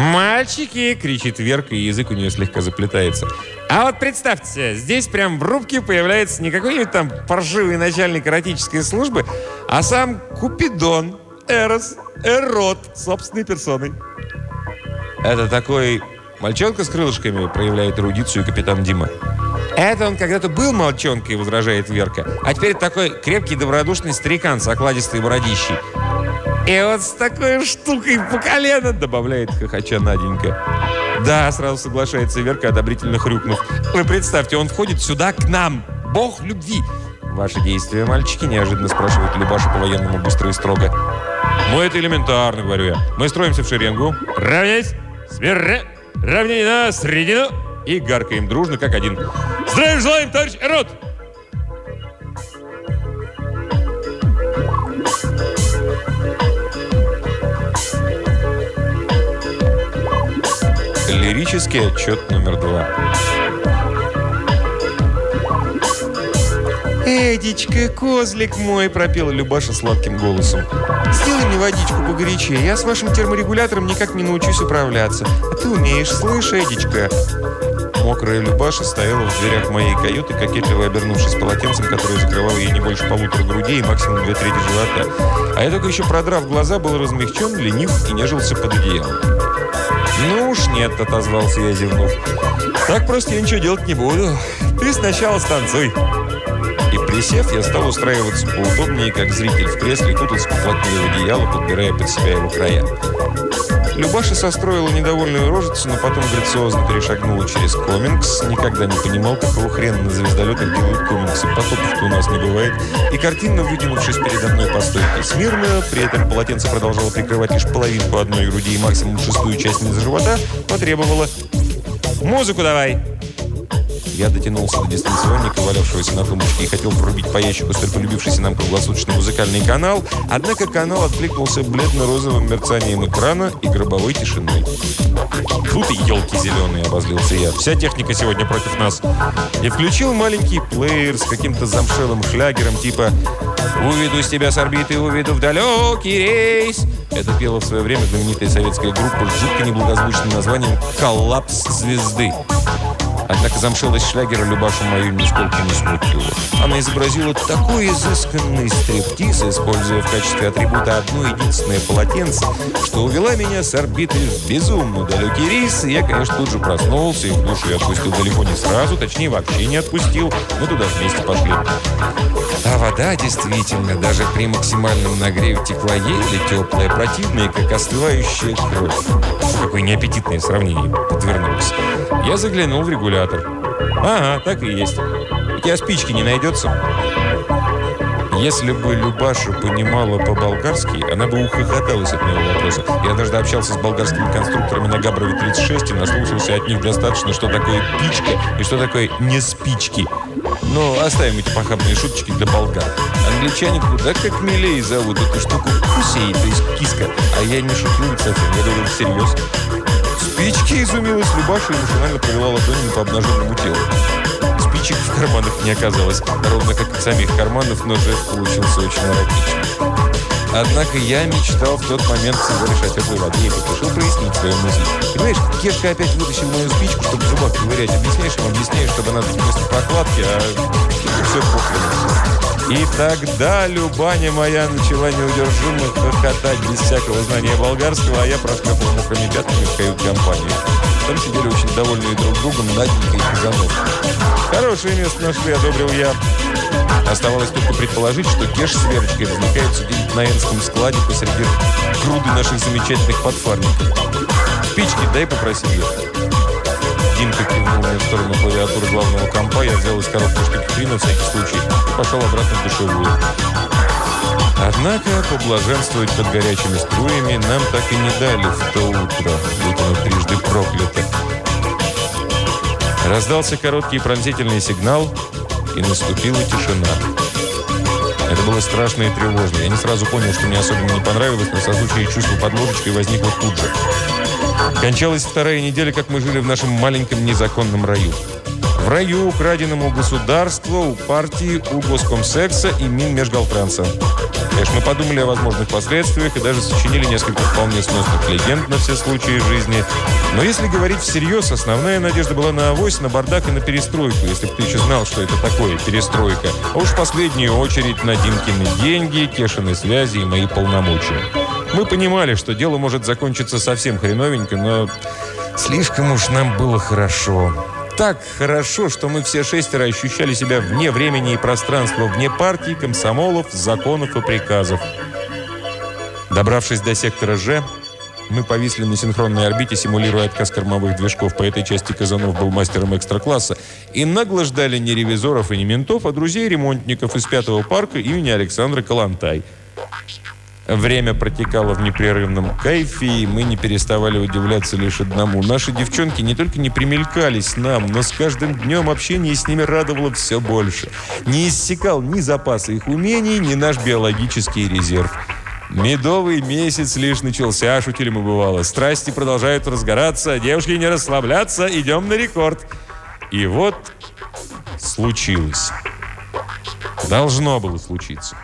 «Мальчики!» – кричит Верка, и язык у нее слегка заплетается. А вот представьте, здесь прям в рубке появляется не какой-нибудь там паршивый начальник эротической службы, а сам Купидон, Эрос, Эрот, собственной персоной. Это такой мальчонка с крылышками проявляет эрудицию капитан Дима. Это он когда-то был мальчонкой, возражает Верка. А теперь такой крепкий, добродушный старикан с окладистой бородищей. И вот с такой штукой по колено, добавляет хохоча Наденька. Да, сразу соглашается Верка, одобрительно хрюкнув. Вы представьте, он входит сюда к нам. Бог любви. Ваши действия, мальчики, неожиданно спрашивает Любаша по-военному быстро и строго. Ну, это элементарно, говорю я. Мы строимся в шеренгу. Равняйсь! Смирre! Равняй на средину! И гаркаем дружно, как один. Здравия желаем, товарищ Эрот! Лирический отчет номер два. «Эдичка, козлик мой!» – пропела Любаша сладким голосом. «Сделай мне водичку погорячее. Я с вашим терморегулятором никак не научусь управляться. А ты умеешь, слышь, Эдичка?» Мокрая Любаша стояла в дверях моей каюты, кокетливо обернувшись полотенцем, которое закрывало ей не больше полутора грудей и максимум две трети живота. А я только еще продрав глаза, был размягчен, ленив и нежился под одеялом. «Ну уж нет», — отозвался я, зевнув. «Так просто я ничего делать не буду. Ты сначала станцуй». И присев, я стал устраиваться поудобнее, как зритель в кресле, кутался поплотнее в одеяло, подбирая под себя его края. Любаша состроила недовольную рожицу, но потом грациозно перешагнула через комингс. Никогда не понимал, какого хрена на звездолетах делают комингсы. Потопов-то у нас не бывает. И картинно, вытянувшись передо мной по стойке смирно, при этом полотенце продолжало прикрывать лишь половинку одной груди и максимум шестую часть низа живота, потребовала «Музыку давай!» Я дотянулся до дистанционника, валявшегося на тумбочке, и хотел врубить по ящику столь полюбившийся нам круглосуточный музыкальный канал, однако канал откликнулся бледно-розовым мерцанием экрана и гробовой тишиной. «Фу ты, елки зеленые!» – обозлился я. «Вся техника сегодня против нас!» И включил маленький плеер с каким-то замшелым шлягером типа «Уведу с тебя с орбиты, уведу в далекий рейс!» Это пела в свое время знаменитая советская группа с жутко неблагозвучным названием «Коллапс звезды». Однако замшелость шлягера Любашу мою нисколько не смутила. Она изобразила такой изысканный стриптиз, используя в качестве атрибута одно единственное полотенце, что увела меня с орбиты в безумно далекий рейс, и я, конечно, тут же проснулся и в душу я отпустил далеко не сразу, точнее, вообще не отпустил. Мы туда вместе пошли. А вода действительно, даже при максимальном нагреве текла еле теплая, противная, как остывающая кровь. Какое неаппетитное сравнение подвернулось. Я заглянул в регулятор. Ага, так и есть. У тебя спички не найдется? Если бы Любаша понимала по-болгарски, она бы ухохоталась от моего вопроса. Я даже общался с болгарскими конструкторами на Габрове-36 и наслушался от них достаточно, что такое пичка и что такое не спички. Но оставим эти похабные шуточки для болгар. Англичане куда как милее зовут эту штуку кусей, то есть киска. А я не шучу совсем, я говорю всерьез. Спички изумилась Любаша и машинально провела ладонью по обнаженному телу. Спичек в карманах не оказалось, ровно как и самих карманов, но жест получился очень эротичный. Однако я мечтал в тот момент всего лишь о теплой воде и поспешил прояснить свою мысль. Понимаешь, Кешка опять вытащил мою спичку, чтобы зубах ковырять. Объясняешь ему, объясняешь, чтобы надо вместо прокладки, а все похрен. И тогда Любаня моя начала неудержимо хохотать без всякого знания болгарского, а я прошлепал мокрыми пятками в кают-компанию. Там сидели очень довольные друг другом Наденька и Казанов. Хорошее место нашли, одобрил я. Оставалось только предположить, что Кеш с Верочкой развлекаются где-нибудь на Энском складе посреди груды наших замечательных подфарников. «Спички дай», — попросил я. Димка кивнул мне в сторону клавиатуры главного компа, я взял из коробки штуки на всякий случай и пошел обратно в душевую. Однако поблаженствовать под горячими струями нам так и не дали в то утро, будь оно трижды проклято. Раздался короткий пронзительный сигнал, и наступила тишина. Это было страшно и тревожно. Я не сразу понял, что мне особенно не понравилось, но созвучие чувство под ложечкой возникло тут же. Кончалась вторая неделя, как мы жили в нашем маленьком незаконном раю. В раю, украденном у государства, у партии, у Госкомсекса и Минмежгалтранса. Конечно, мы подумали о возможных последствиях и даже сочинили несколько вполне сносных легенд на все случаи жизни. Но если говорить всерьез, основная надежда была на авось, на бардак и на перестройку, если бы ты еще знал, что это такое перестройка. А уж в последнюю очередь на Димкины деньги, Кешины связи и мои полномочия. Мы понимали, что дело может закончиться совсем хреновенько, но слишком уж нам было хорошо так хорошо, что мы все шестеро ощущали себя вне времени и пространства, вне партий, комсомолов, законов и приказов. Добравшись до сектора «Ж», мы повисли на синхронной орбите, симулируя отказ кормовых движков. По этой части Казанов был мастером экстра-класса. И нагло ждали не ревизоров и не ментов, а друзей-ремонтников из пятого парка имени Александра Калантай – Время протекало в непрерывном кайфе, и мы не переставали удивляться лишь одному. Наши девчонки не только не примелькались нам, но с каждым днем общение с ними радовало все больше. Не иссякал ни запасы их умений, ни наш биологический резерв. Медовый месяц лишь начался, шутили мы бывало. Страсти продолжают разгораться, девушки не расслабляться, идем на рекорд. И вот случилось. Должно было случиться.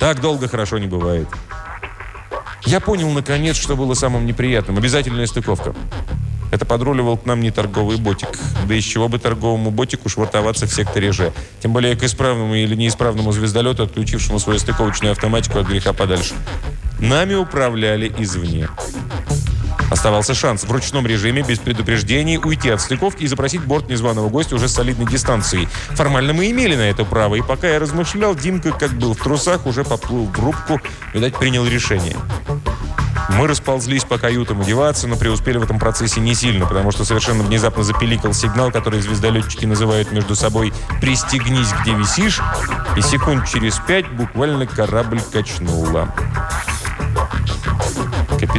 Так долго хорошо не бывает. Я понял, наконец, что было самым неприятным. Обязательная стыковка. Это подруливал к нам не торговый ботик. Да из чего бы торговому ботику швартоваться в секторе Ж. Тем более к исправному или неисправному звездолету, отключившему свою стыковочную автоматику от греха подальше. Нами управляли извне. Оставался шанс в ручном режиме, без предупреждений, уйти от стыковки и запросить борт незваного гостя уже с солидной дистанцией. Формально мы имели на это право, и пока я размышлял, Димка, как был в трусах, уже поплыл в рубку, видать, принял решение. Мы расползлись по каютам одеваться, но преуспели в этом процессе не сильно, потому что совершенно внезапно запеликал сигнал, который звездолетчики называют между собой «пристегнись, где висишь», и секунд через пять буквально корабль качнуло.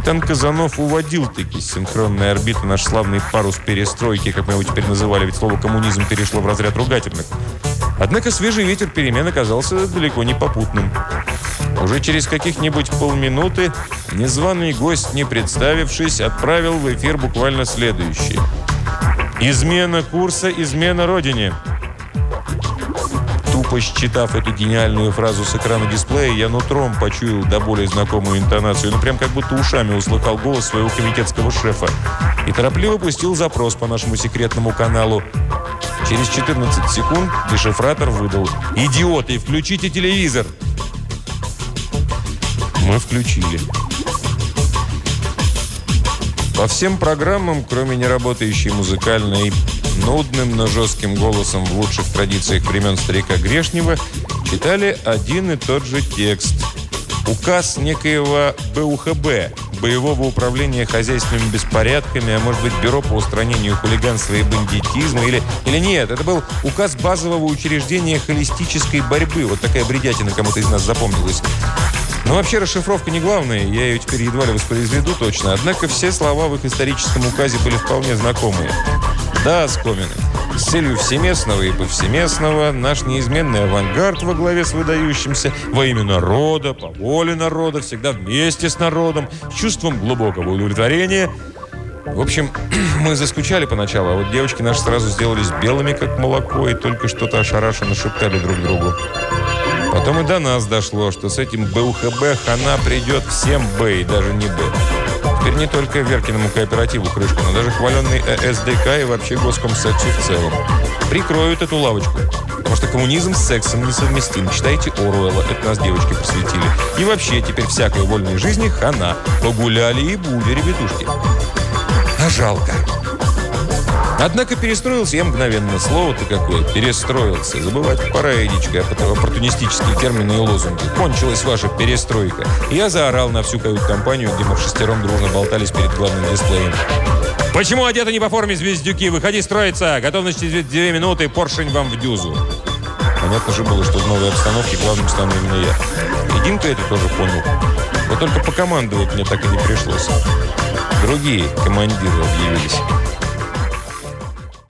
Капитан Казанов уводил таки с синхронной орбиты наш славный парус перестройки, как мы его теперь называли, ведь слово «коммунизм» перешло в разряд ругательных. Однако свежий ветер перемен оказался далеко не попутным. Уже через каких-нибудь полминуты незваный гость, не представившись, отправил в эфир буквально следующее. «Измена курса, измена Родине!» Тупо считав эту гениальную фразу с экрана дисплея, я нутром почуял до более знакомую интонацию, ну прям как будто ушами услыхал голос своего комитетского шефа. И торопливо пустил запрос по нашему секретному каналу. Через 14 секунд дешифратор выдал «Идиоты, включите телевизор!» Мы включили. По всем программам, кроме неработающей музыкальной нудным, но жестким голосом в лучших традициях времен старика Грешнева читали один и тот же текст. Указ некоего БУХБ, Боевого управления хозяйственными беспорядками, а может быть, Бюро по устранению хулиганства и бандитизма, или, или нет, это был указ базового учреждения холистической борьбы. Вот такая бредятина кому-то из нас запомнилась. Но вообще расшифровка не главная, я ее теперь едва ли воспроизведу точно. Однако все слова в их историческом указе были вполне знакомые. Да, Скомины. С целью всеместного и повсеместного наш неизменный авангард во главе с выдающимся во имя народа, по воле народа, всегда вместе с народом, с чувством глубокого удовлетворения. В общем, мы заскучали поначалу, а вот девочки наши сразу сделались белыми, как молоко, и только что-то ошарашенно шептали друг другу. Потом и до нас дошло, что с этим БУХБ хана придет всем Б и даже не Б. Теперь не только Веркиному кооперативу крышка, но даже хваленный э СДК и вообще госкомсексу в целом. Прикроют эту лавочку. Потому что коммунизм с сексом несовместим. Читайте Оруэлла, это нас девочки просветили. И вообще, теперь всякой вольной жизни хана. Погуляли и були, ребятушки. А жалко. Однако перестроился я мгновенно. Слово-то какое. Перестроился. Забывать пора, Эдичка, оппортунистические термины и лозунги. Кончилась ваша перестройка. я заорал на всю кают-компанию, где мы шестером дружно болтались перед главным дисплеем. «Почему одеты не по форме звездюки? Выходи строиться! Готовность через две минуты, поршень вам в дюзу!» Понятно же было, что в новой обстановке главным стану именно я. И Димка это тоже понял. Вот только покомандовать мне так и не пришлось. Другие командиры объявились.